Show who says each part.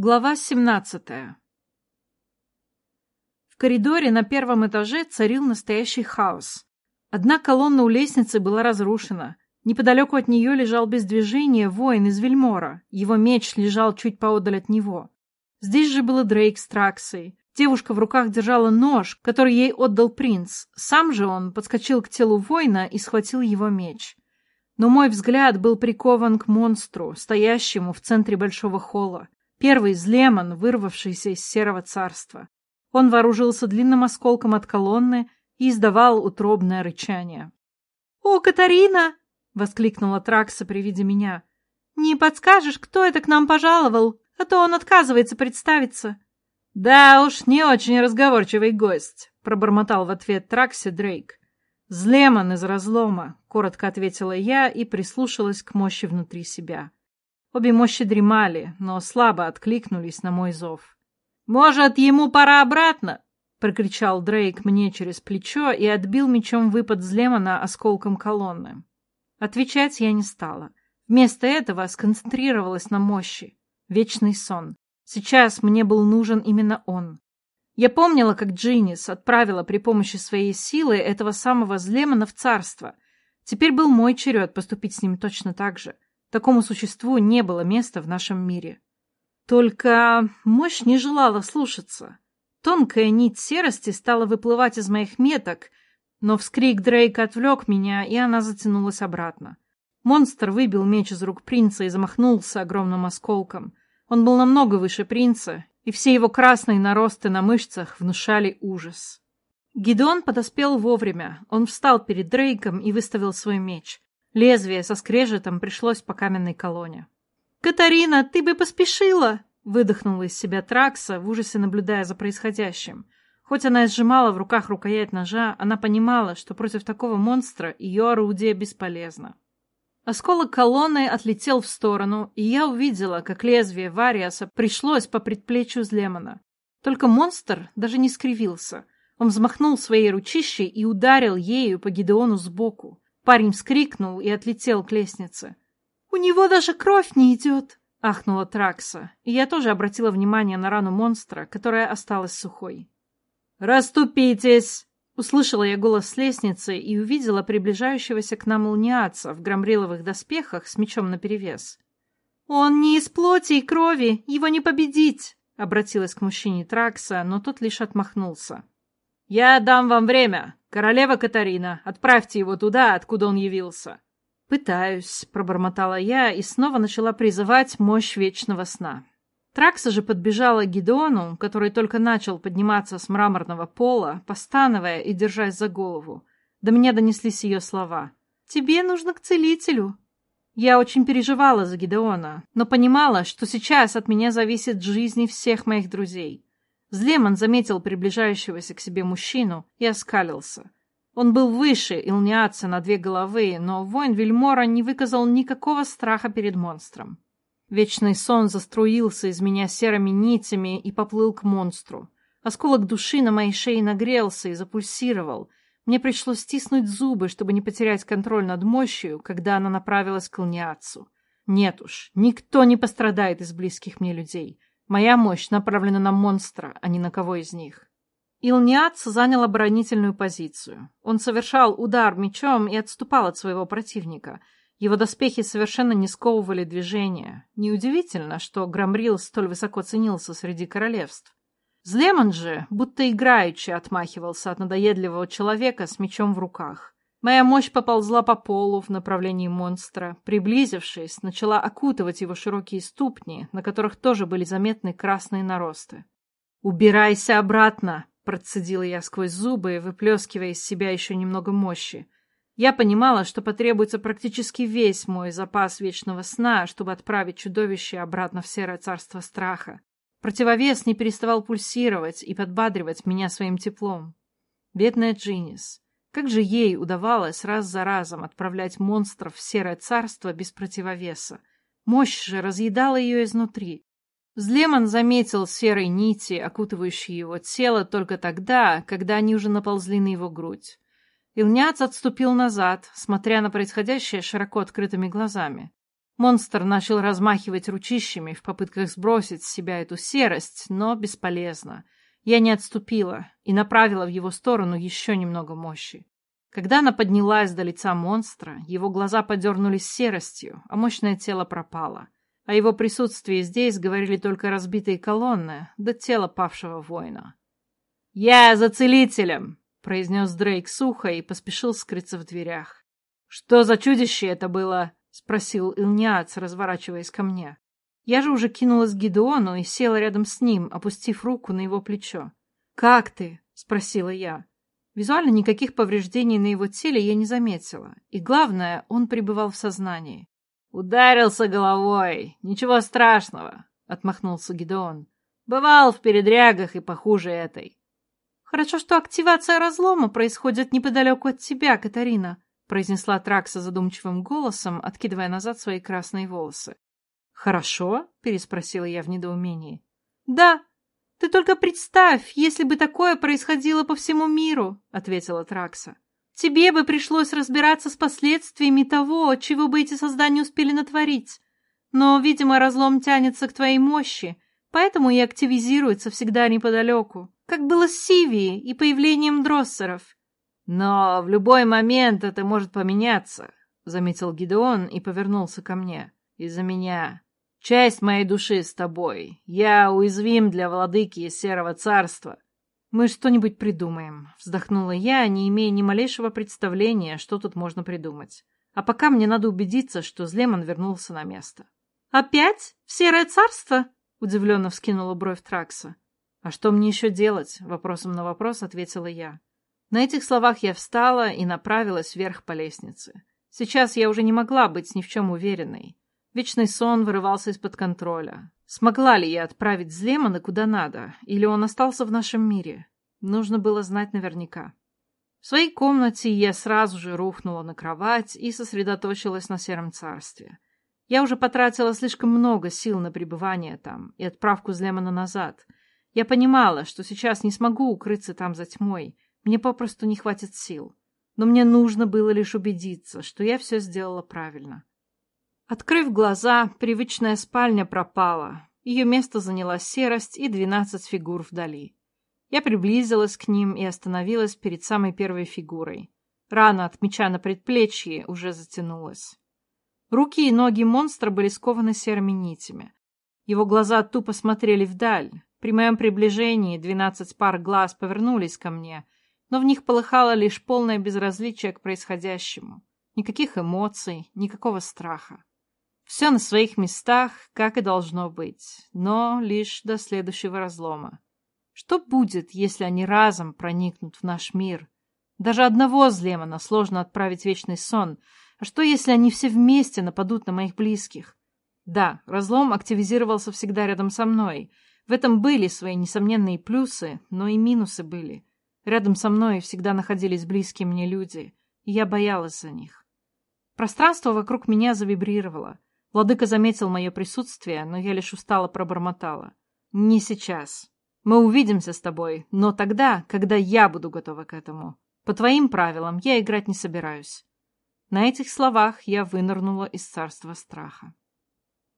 Speaker 1: Глава 17 В коридоре на первом этаже царил настоящий хаос. Одна колонна у лестницы была разрушена. Неподалеку от нее лежал без движения воин из Вельмора. Его меч лежал чуть поодаль от него. Здесь же был Дрейк с Траксой. Девушка в руках держала нож, который ей отдал принц. Сам же он подскочил к телу воина и схватил его меч. Но мой взгляд был прикован к монстру, стоящему в центре большого холла. Первый злемон, вырвавшийся из серого царства. Он вооружился длинным осколком от колонны и издавал утробное рычание. «О, Катарина!» — воскликнула Тракса при виде меня. «Не подскажешь, кто это к нам пожаловал? А то он отказывается представиться». «Да уж, не очень разговорчивый гость», — пробормотал в ответ Траксе Дрейк. «Злемон из разлома», — коротко ответила я и прислушалась к мощи внутри себя. Обе мощи дремали, но слабо откликнулись на мой зов. «Может, ему пора обратно?» — прокричал Дрейк мне через плечо и отбил мечом выпад Злемона осколком колонны. Отвечать я не стала. Вместо этого сконцентрировалась на мощи. Вечный сон. Сейчас мне был нужен именно он. Я помнила, как Джинис отправила при помощи своей силы этого самого Злемона в царство. Теперь был мой черед поступить с ним точно так же. Такому существу не было места в нашем мире. Только мощь не желала слушаться. Тонкая нить серости стала выплывать из моих меток, но вскрик Дрейка отвлек меня, и она затянулась обратно. Монстр выбил меч из рук принца и замахнулся огромным осколком. Он был намного выше принца, и все его красные наросты на мышцах внушали ужас. Гидеон подоспел вовремя. Он встал перед Дрейком и выставил свой меч. Лезвие со скрежетом пришлось по каменной колонне. «Катарина, ты бы поспешила!» — выдохнула из себя Тракса, в ужасе наблюдая за происходящим. Хоть она и сжимала в руках рукоять ножа, она понимала, что против такого монстра ее орудие бесполезно. Осколок колонны отлетел в сторону, и я увидела, как лезвие Вариаса пришлось по предплечью Злемона. Только монстр даже не скривился. Он взмахнул своей ручищей и ударил ею по Гидеону сбоку. Парень вскрикнул и отлетел к лестнице. «У него даже кровь не идет!» — ахнула Тракса, и я тоже обратила внимание на рану монстра, которая осталась сухой. «Раступитесь!» — услышала я голос с лестницы и увидела приближающегося к нам луниаца в громриловых доспехах с мечом наперевес. «Он не из плоти и крови, его не победить!» — обратилась к мужчине Тракса, но тот лишь отмахнулся. «Я дам вам время. Королева Катарина, отправьте его туда, откуда он явился». «Пытаюсь», — пробормотала я и снова начала призывать мощь вечного сна. Тракса же подбежала к Гидеону, который только начал подниматься с мраморного пола, постановая и держась за голову. До меня донеслись ее слова. «Тебе нужно к целителю». Я очень переживала за Гидеона, но понимала, что сейчас от меня зависит жизнь всех моих друзей. Злеман заметил приближающегося к себе мужчину и оскалился. Он был выше Илниаца на две головы, но воин Вильмора не выказал никакого страха перед монстром. Вечный сон заструился из меня серыми нитями и поплыл к монстру. Осколок души на моей шее нагрелся и запульсировал. Мне пришлось стиснуть зубы, чтобы не потерять контроль над мощью, когда она направилась к Илниацу. Нет уж, никто не пострадает из близких мне людей. Моя мощь направлена на монстра, а не на кого из них. Илниац занял оборонительную позицию. Он совершал удар мечом и отступал от своего противника. Его доспехи совершенно не сковывали движения. Неудивительно, что Грамрил столь высоко ценился среди королевств. Злемон же, будто играючи, отмахивался от надоедливого человека с мечом в руках. Моя мощь поползла по полу в направлении монстра. Приблизившись, начала окутывать его широкие ступни, на которых тоже были заметны красные наросты. «Убирайся обратно!» — процедила я сквозь зубы, выплескивая из себя еще немного мощи. Я понимала, что потребуется практически весь мой запас вечного сна, чтобы отправить чудовище обратно в серое царство страха. Противовес не переставал пульсировать и подбадривать меня своим теплом. Бедная Джинис. Как же ей удавалось раз за разом отправлять монстров в серое царство без противовеса? Мощь же разъедала ее изнутри. Злеман заметил серые нити, окутывающие его тело, только тогда, когда они уже наползли на его грудь. Илняц отступил назад, смотря на происходящее широко открытыми глазами. Монстр начал размахивать ручищами в попытках сбросить с себя эту серость, но бесполезно. Я не отступила и направила в его сторону еще немного мощи. Когда она поднялась до лица монстра, его глаза подернулись серостью, а мощное тело пропало. О его присутствии здесь говорили только разбитые колонны, да тело павшего воина. «Я за целителем!» — произнес Дрейк сухо и поспешил скрыться в дверях. «Что за чудище это было?» — спросил Илниац, разворачиваясь ко мне. Я же уже кинулась к Гидеону и села рядом с ним, опустив руку на его плечо. «Как ты?» — спросила я. Визуально никаких повреждений на его теле я не заметила. И главное, он пребывал в сознании. «Ударился головой. Ничего страшного», — отмахнулся Гидеон. «Бывал в передрягах и похуже этой». «Хорошо, что активация разлома происходит неподалеку от тебя, Катарина», произнесла Тракса задумчивым голосом, откидывая назад свои красные волосы. «Хорошо?» — переспросила я в недоумении. «Да, ты только представь, если бы такое происходило по всему миру», — ответила Тракса. «Тебе бы пришлось разбираться с последствиями того, чего бы эти создания успели натворить. Но, видимо, разлом тянется к твоей мощи, поэтому и активизируется всегда неподалеку, как было с Сивией и появлением дроссеров. Но в любой момент это может поменяться, заметил Гидеон и повернулся ко мне. Из-за меня. Часть моей души с тобой. Я уязвим для владыки Серого Царства. Мы что-нибудь придумаем, вздохнула я, не имея ни малейшего представления, что тут можно придумать. А пока мне надо убедиться, что Злемон вернулся на место. «Опять? В Серое Царство?» — удивленно вскинула бровь Тракса. «А что мне еще делать?» — вопросом на вопрос ответила я. На этих словах я встала и направилась вверх по лестнице. Сейчас я уже не могла быть ни в чем уверенной. Вечный сон вырывался из-под контроля. Смогла ли я отправить Злемана куда надо, или он остался в нашем мире? Нужно было знать наверняка. В своей комнате я сразу же рухнула на кровать и сосредоточилась на Сером Царстве. Я уже потратила слишком много сил на пребывание там и отправку Злемана назад. Я понимала, что сейчас не смогу укрыться там за тьмой. Мне попросту не хватит сил. Но мне нужно было лишь убедиться, что я все сделала правильно. Открыв глаза, привычная спальня пропала. Ее место заняла серость и двенадцать фигур вдали. Я приблизилась к ним и остановилась перед самой первой фигурой. Рана от меча на предплечье уже затянулась. Руки и ноги монстра были скованы серыми нитями. Его глаза тупо смотрели вдаль. При моем приближении двенадцать пар глаз повернулись ко мне, но в них полыхало лишь полное безразличие к происходящему. Никаких эмоций, никакого страха. Все на своих местах, как и должно быть, но лишь до следующего разлома. Что будет, если они разом проникнут в наш мир? Даже одного Злемана сложно отправить в вечный сон — а что, если они все вместе нападут на моих близких? Да, разлом активизировался всегда рядом со мной. В этом были свои несомненные плюсы, но и минусы были. Рядом со мной всегда находились близкие мне люди, и я боялась за них. Пространство вокруг меня завибрировало. Владыка заметил мое присутствие, но я лишь устало пробормотала. «Не сейчас. Мы увидимся с тобой, но тогда, когда я буду готова к этому. По твоим правилам я играть не собираюсь. На этих словах я вынырнула из царства страха.